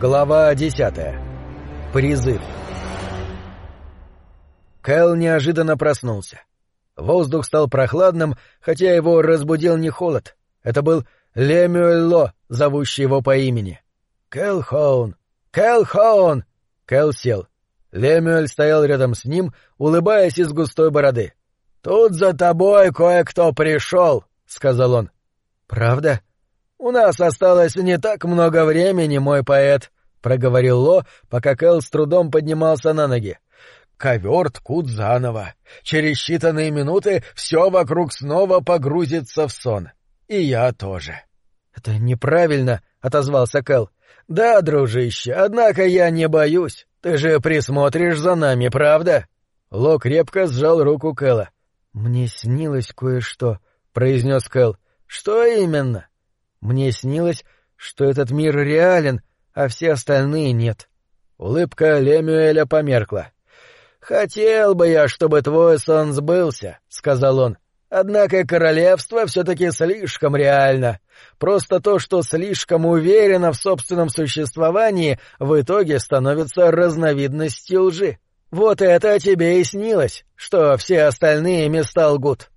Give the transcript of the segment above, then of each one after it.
Глава десятая. Призыв. Кэл неожиданно проснулся. Воздух стал прохладным, хотя его разбудил не холод. Это был Лемюэль Ло, зовущий его по имени. «Кэл Хоун! Кэл Хоун!» Кэл сел. Лемюэль стоял рядом с ним, улыбаясь из густой бороды. «Тут за тобой кое-кто пришел», — сказал он. «Правда?» «У нас осталось не так много времени, мой поэт», — проговорил Ло, пока Кэл с трудом поднимался на ноги. «Ковер ткут заново. Через считанные минуты все вокруг снова погрузится в сон. И я тоже». «Это неправильно», — отозвался Кэл. «Да, дружище, однако я не боюсь. Ты же присмотришь за нами, правда?» Ло крепко сжал руку Кэла. «Мне снилось кое-что», — произнес Кэл. «Что именно?» Мне снилось, что этот мир реален, а все остальные нет. Улыбка Лемюэля померкла. «Хотел бы я, чтобы твой сон сбылся», — сказал он. «Однако королевство все-таки слишком реально. Просто то, что слишком уверено в собственном существовании, в итоге становится разновидностью лжи. Вот это тебе и снилось, что все остальные места лгут».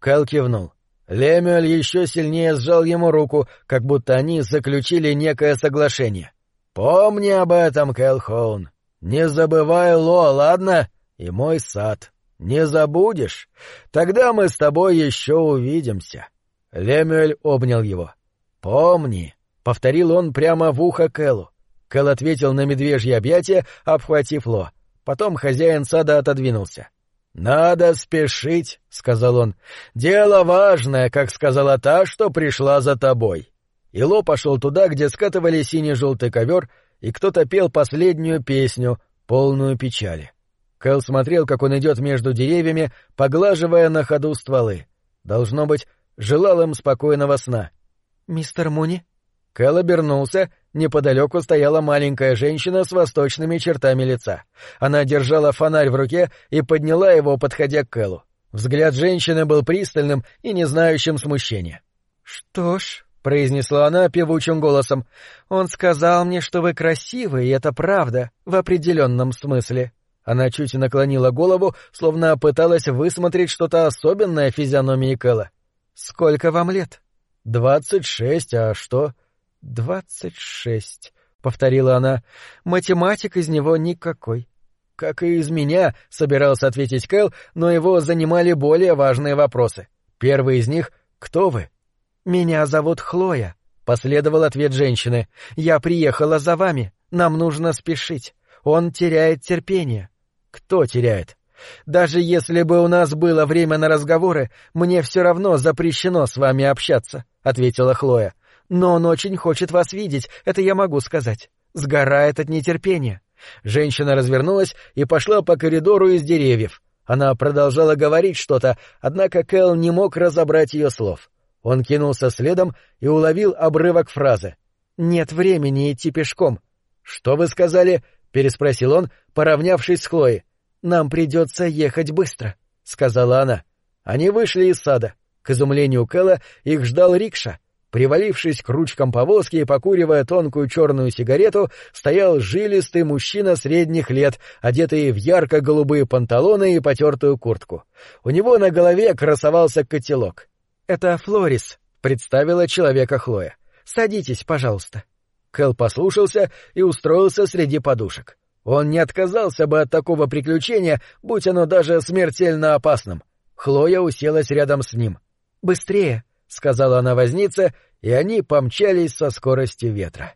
Кэл кивнул. Лемюэль еще сильнее сжал ему руку, как будто они заключили некое соглашение. «Помни об этом, Кэлхоун. Не забывай Ло, ладно? И мой сад. Не забудешь? Тогда мы с тобой еще увидимся». Лемюэль обнял его. «Помни», — повторил он прямо в ухо Кэлу. Кэл ответил на медвежье объятие, обхватив Ло. Потом хозяин сада отодвинулся. «Надо спешить», — сказал он. «Дело важное, как сказала та, что пришла за тобой». Ило пошел туда, где скатывали синий-желтый ковер, и кто-то пел последнюю песню, полную печали. Кэл смотрел, как он идет между деревьями, поглаживая на ходу стволы. Должно быть, желал им спокойного сна. «Мистер Муни?» Кэл обернулся, неподалеку стояла маленькая женщина с восточными чертами лица. Она держала фонарь в руке и подняла его, подходя к Кэлу. Взгляд женщины был пристальным и не знающим смущения. «Что ж», — произнесла она певучим голосом, — «он сказал мне, что вы красивы, и это правда, в определенном смысле». Она чуть наклонила голову, словно пыталась высмотреть что-то особенное в физиономии Кэла. «Сколько вам лет?» «Двадцать шесть, а что?» «Двадцать шесть», — повторила она. «Математик из него никакой». «Как и из меня», — собирался ответить Кэл, но его занимали более важные вопросы. Первый из них — «Кто вы?» «Меня зовут Хлоя», — последовал ответ женщины. «Я приехала за вами. Нам нужно спешить. Он теряет терпение». «Кто теряет?» «Даже если бы у нас было время на разговоры, мне все равно запрещено с вами общаться», — ответила Хлоя. Но он очень хочет вас видеть, это я могу сказать. Сгорает от нетерпения. Женщина развернулась и пошла по коридору из деревьев. Она продолжала говорить что-то, однако Кэл не мог разобрать ее слов. Он кинулся следом и уловил обрывок фразы. «Нет времени идти пешком». «Что вы сказали?» — переспросил он, поравнявшись с Хлоей. «Нам придется ехать быстро», — сказала она. Они вышли из сада. К изумлению Кэла их ждал рикша — Привалившись к ручкам повозки и покуривая тонкую черную сигарету, стоял жилистый мужчина средних лет, одетый в ярко-голубые панталоны и потертую куртку. У него на голове красовался котелок. — Это Флорис, — представила человека Хлоя. — Садитесь, пожалуйста. Кэл послушался и устроился среди подушек. Он не отказался бы от такого приключения, будь оно даже смертельно опасным. Хлоя уселась рядом с ним. — Быстрее! —— сказала она вознице, и они помчались со скоростью ветра.